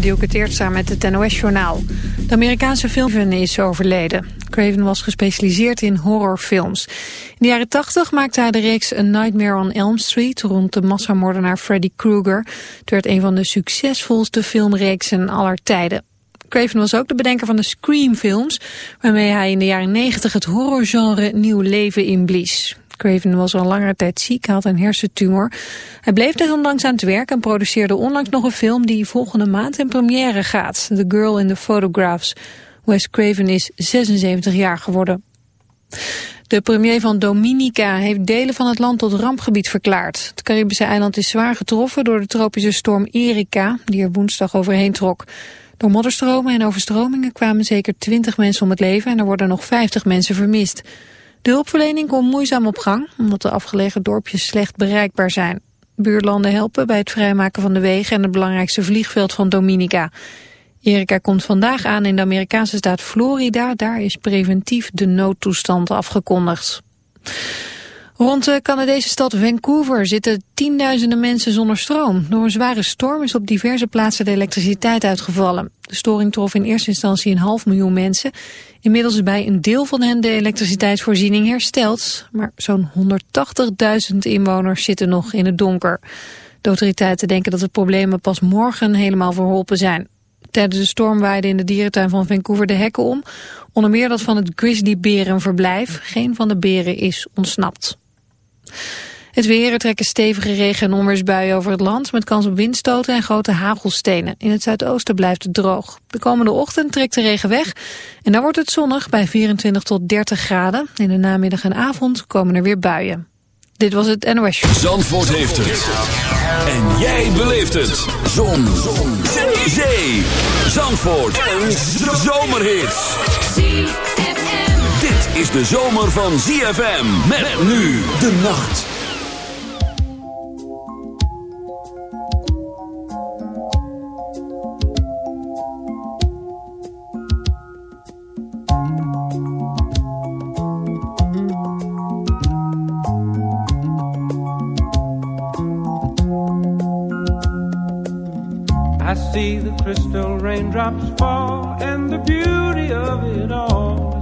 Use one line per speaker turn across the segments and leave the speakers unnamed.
die ook het eerst samen met het NOS-journaal. De Amerikaanse film is overleden. Craven was gespecialiseerd in horrorfilms. In de jaren 80 maakte hij de reeks A Nightmare on Elm Street... rond de massamoordenaar Freddy Krueger. Het werd een van de succesvolste filmreeksen aller tijden. Craven was ook de bedenker van de Scream-films... waarmee hij in de jaren 90 het horrorgenre nieuw leven inblies. Craven was al langere tijd ziek, had een hersentumor. Hij bleef desondanks aan het werk en produceerde onlangs nog een film die volgende maand in première gaat. The Girl in the Photographs. Wes Craven is 76 jaar geworden. De premier van Dominica heeft delen van het land tot rampgebied verklaard. Het Caribische eiland is zwaar getroffen door de tropische storm Erika, die er woensdag overheen trok. Door modderstromen en overstromingen kwamen zeker 20 mensen om het leven en er worden nog 50 mensen vermist. De hulpverlening komt moeizaam op gang, omdat de afgelegen dorpjes slecht bereikbaar zijn. Buurlanden helpen bij het vrijmaken van de wegen en het belangrijkste vliegveld van Dominica. Erika komt vandaag aan in de Amerikaanse staat Florida. Daar is preventief de noodtoestand afgekondigd. Rond de Canadese stad Vancouver zitten tienduizenden mensen zonder stroom. Door een zware storm is op diverse plaatsen de elektriciteit uitgevallen. De storing trof in eerste instantie een half miljoen mensen. Inmiddels is bij een deel van hen de elektriciteitsvoorziening hersteld. Maar zo'n 180.000 inwoners zitten nog in het donker. De autoriteiten denken dat de problemen pas morgen helemaal verholpen zijn. Tijdens de storm waaiden in de dierentuin van Vancouver de hekken om. Onder meer dat van het grizzlyberenverblijf. Geen van de beren is ontsnapt. Het weer, er trekken stevige regen- en onweersbuien over het land... met kans op windstoten en grote hagelstenen. In het zuidoosten blijft het droog. De komende ochtend trekt de regen weg... en dan wordt het zonnig bij 24 tot 30 graden. In de namiddag en avond komen er weer buien. Dit was het NOS Show.
Zandvoort heeft het. En jij beleeft het. Zon. Zon. Zee. Zandvoort. Een zomerhit. Is de zomer van ZFM. Met nu de nacht.
I see the crystal raindrops fall, and the beauty of it all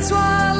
that's why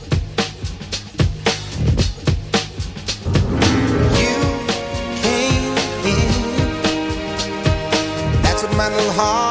heart.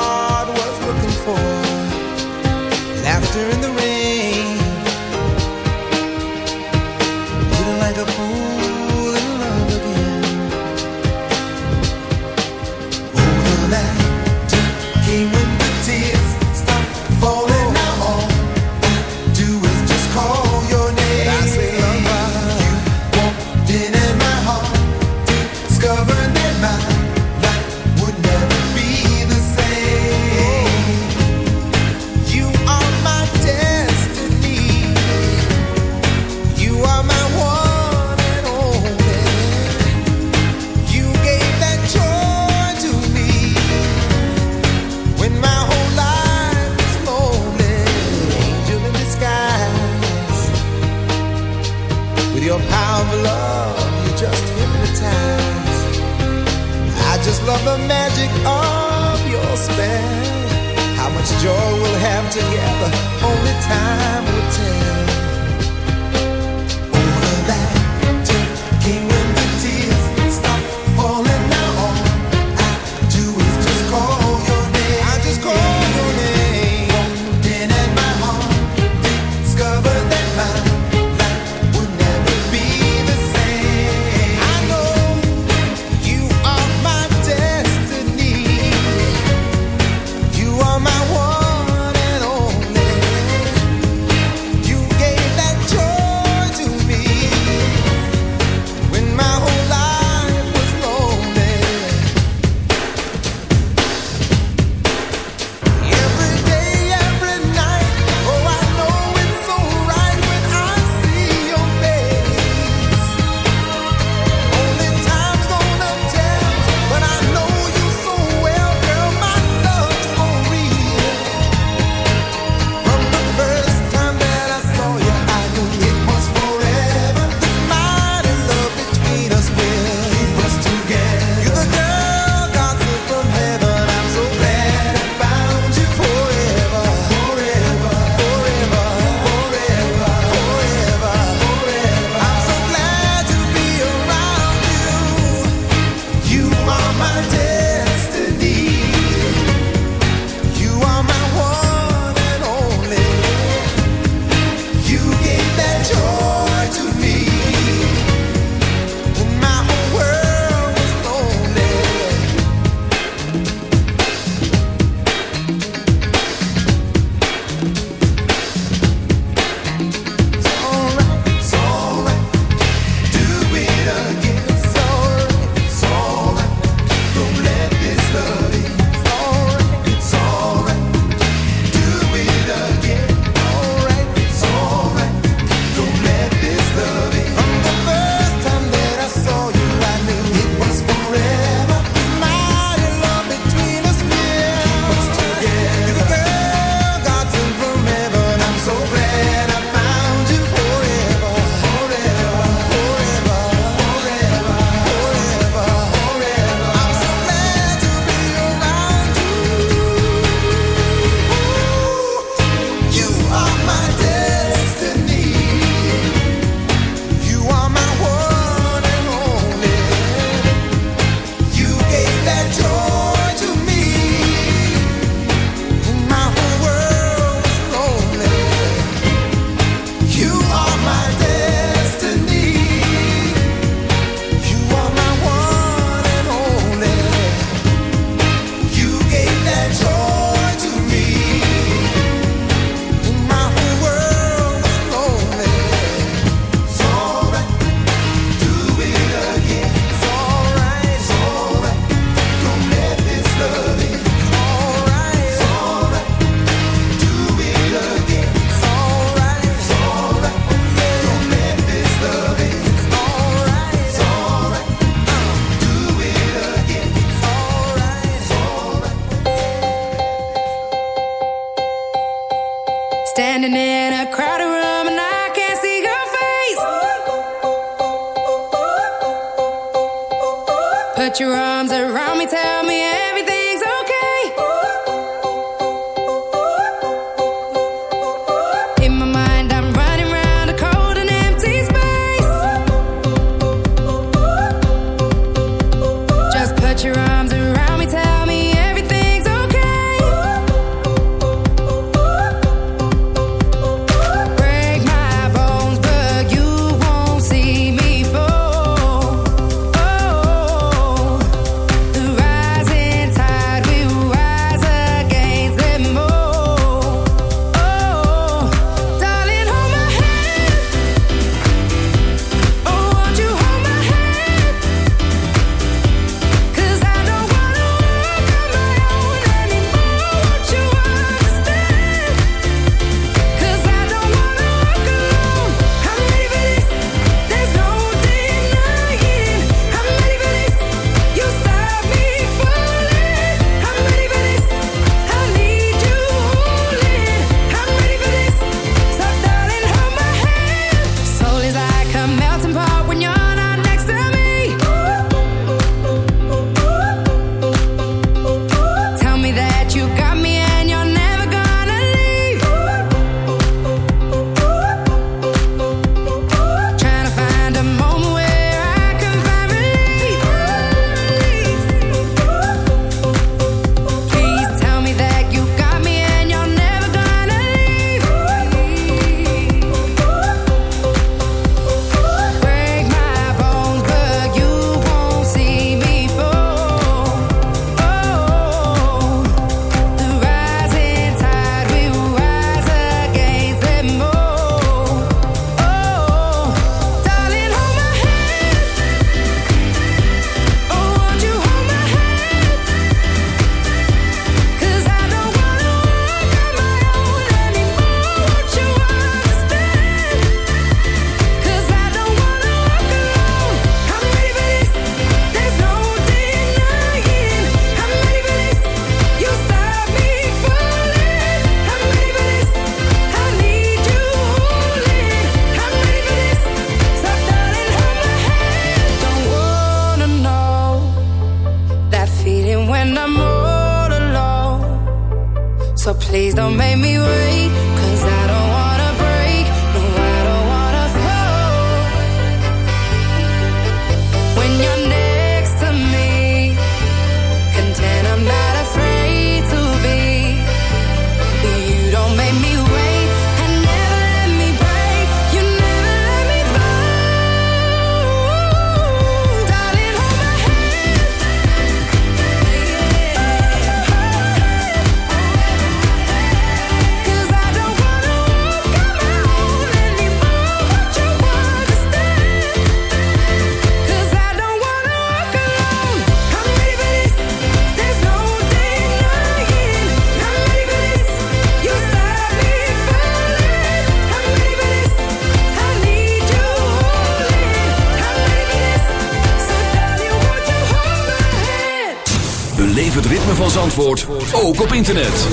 Ook op internet.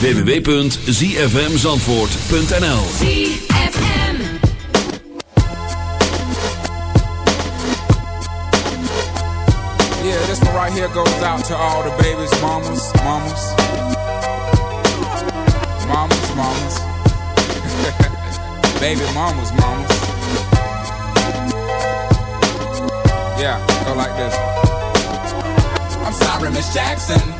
www.zfmzandvoort.nl
ZFM
Yeah, this one right here goes out to all the babies, mamas, mamas. Mamas, mamas. Baby mamas, mamas. Yeah, go like this. I'm sorry, Miss Jackson.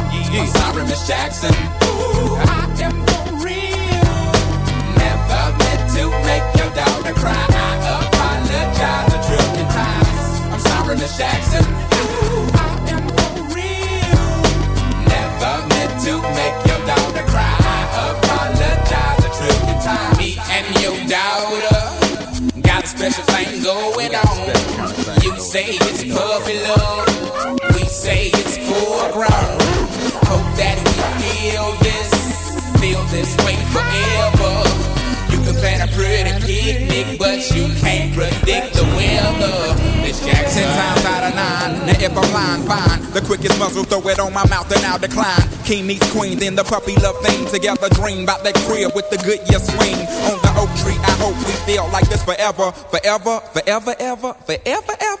Yeah.
I'm sorry, Miss Jackson. Ooh, I am for real. Never meant to make your daughter cry. Muzzle, throw it on my mouth and I'll decline. King meets queen, then the puppy love thing. Together dream about that crib with the good year swing. On the oak tree, I hope we feel like this forever. Forever, forever, ever, forever, ever.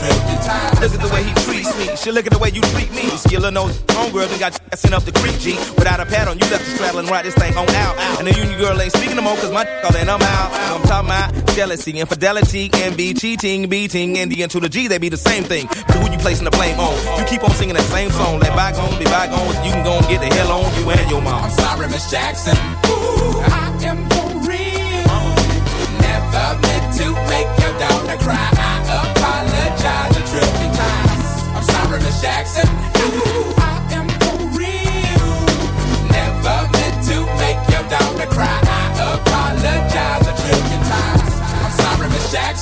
Look at the way he treats me. She look at the way you treat me. Skillin' no homegirl then got sent up the creek, G. Without a pad on, you left the straddle and ride this thing on out. And the union girl ain't speaking no more, cause my all in, I'm out. I'm talking about jealousy, infidelity, envy, cheating, beating, and the N to the G, they be the same thing. But who you placing the blame on? You keep on singing that same song. Let bygones be bygones, you can go and get the hell on you and your mom.
I'm sorry, Miss Jackson. Ooh, I am for real. Never meant to make your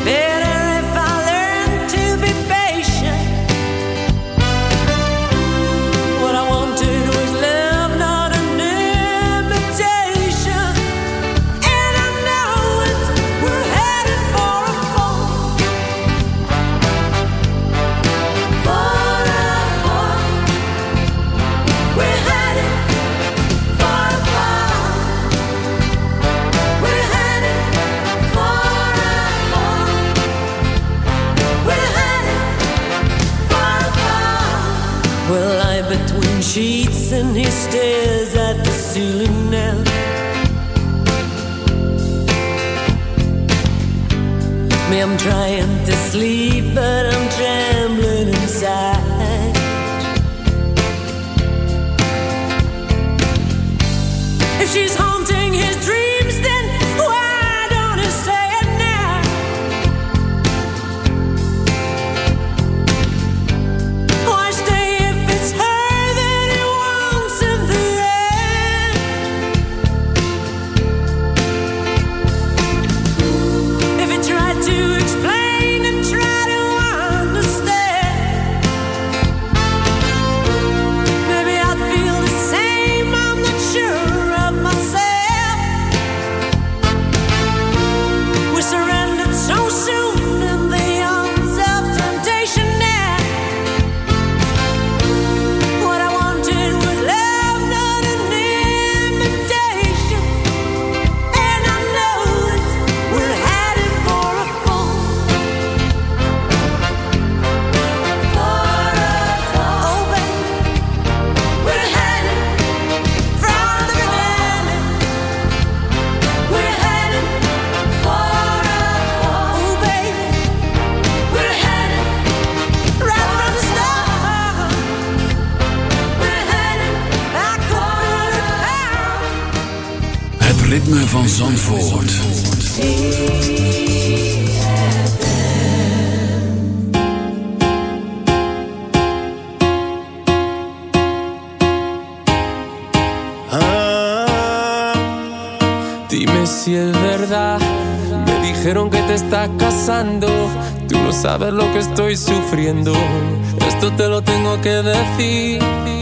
Baby. van Zandvoort.
Ah, dime si es verdad, me dijeron que te está casando. Tú no sabes lo que estoy sufriendo. Esto te lo tengo que decir.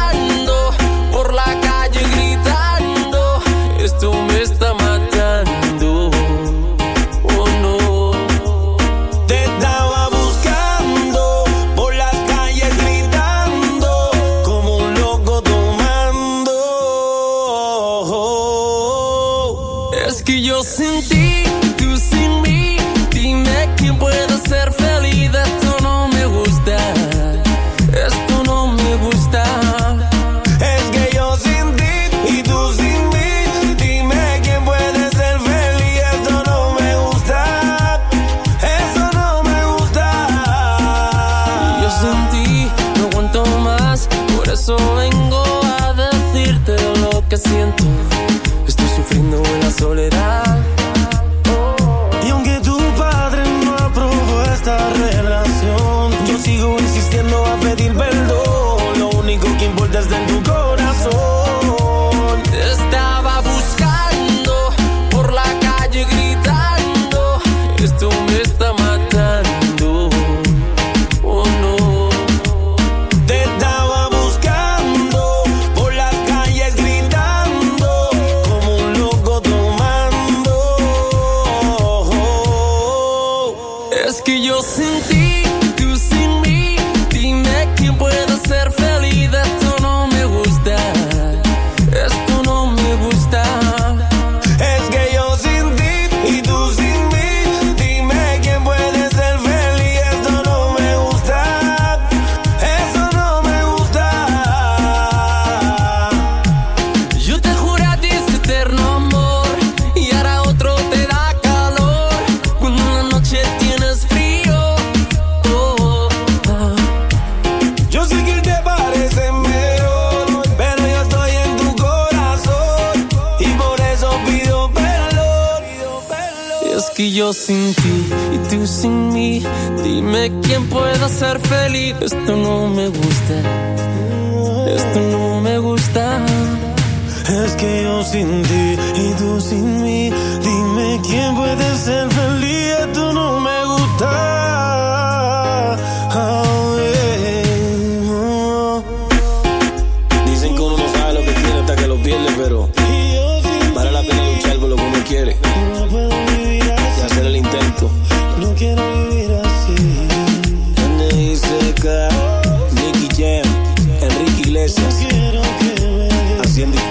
entiende.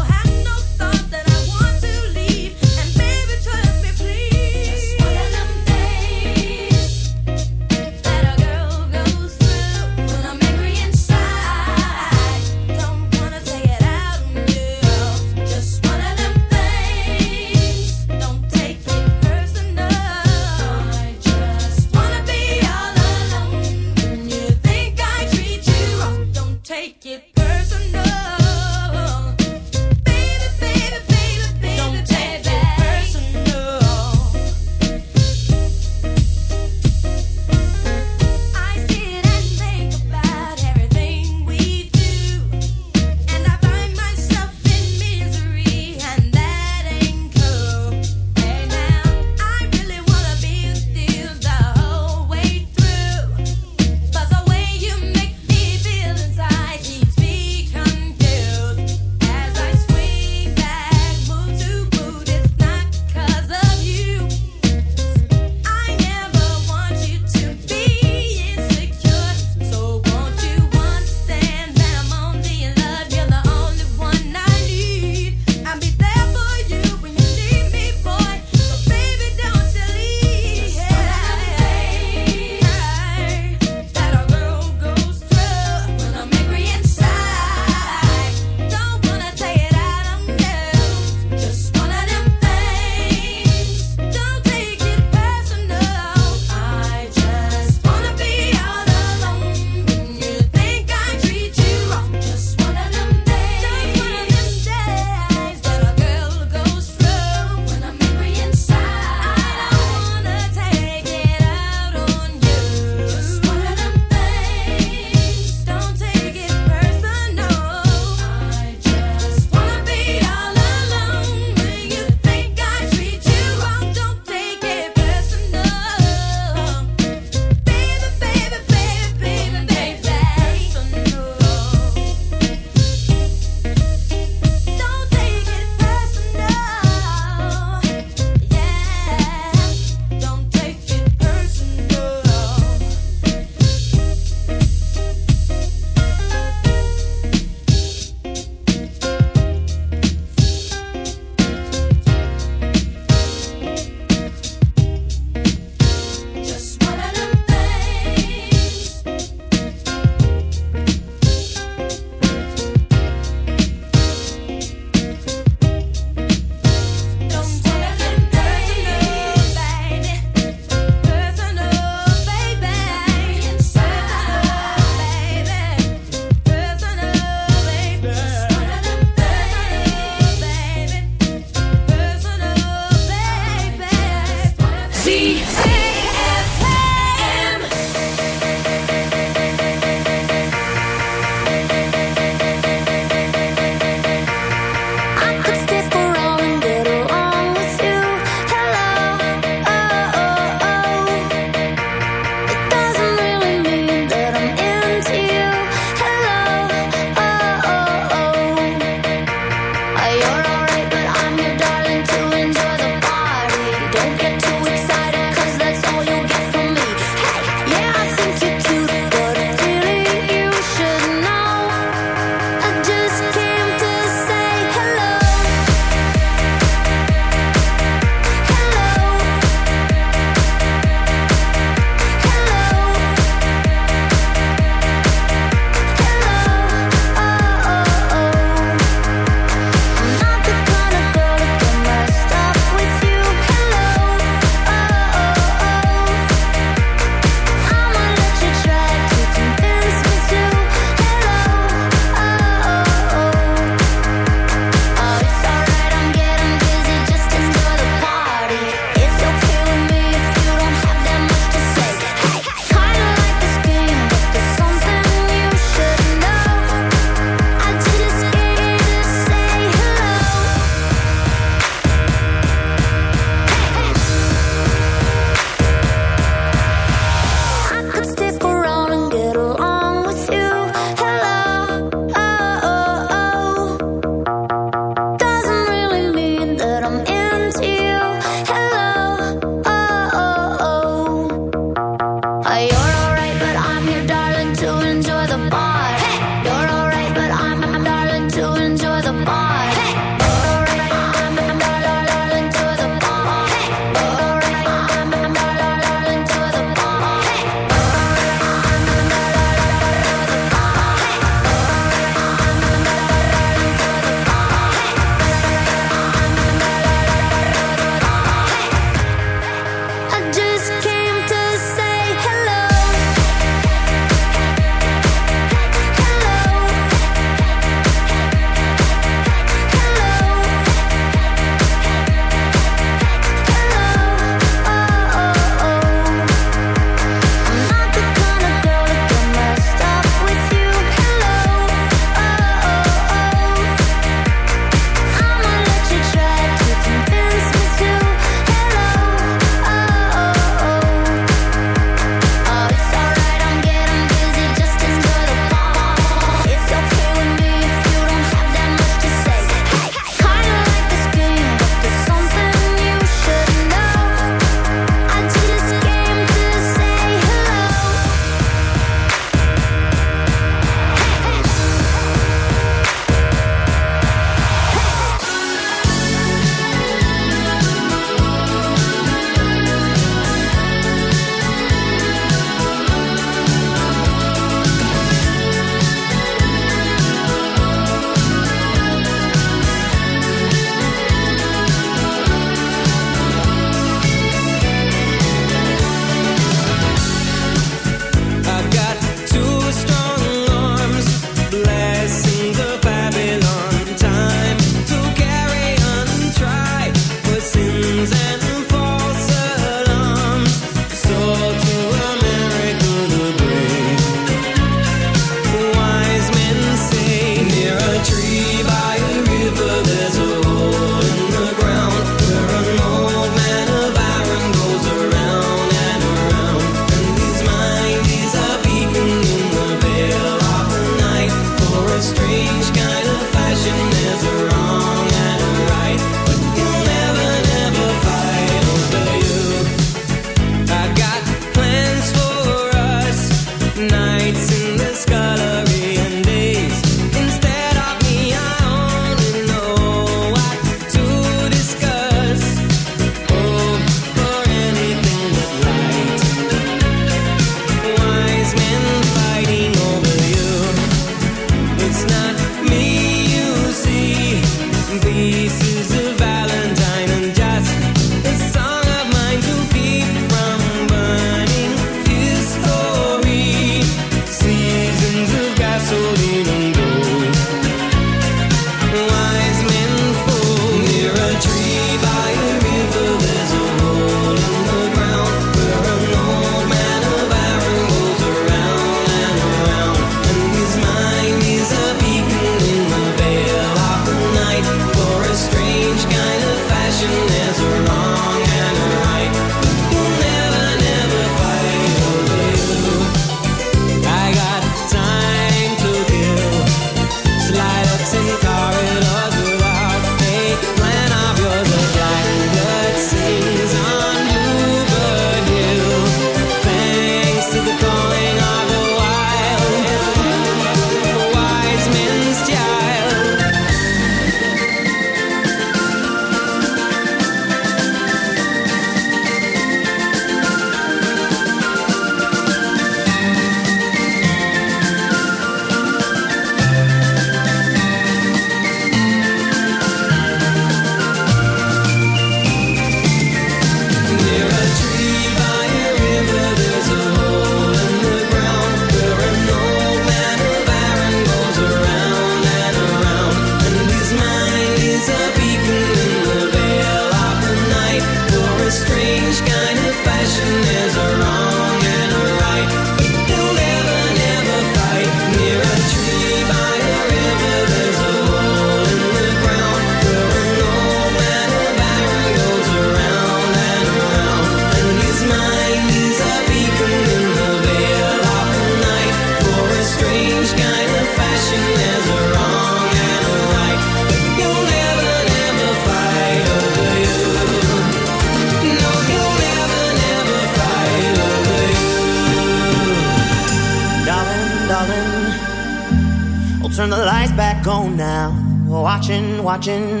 Watching,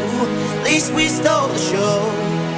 At least we stole the show.